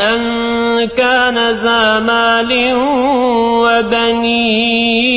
أن كان ذا مال وبنين.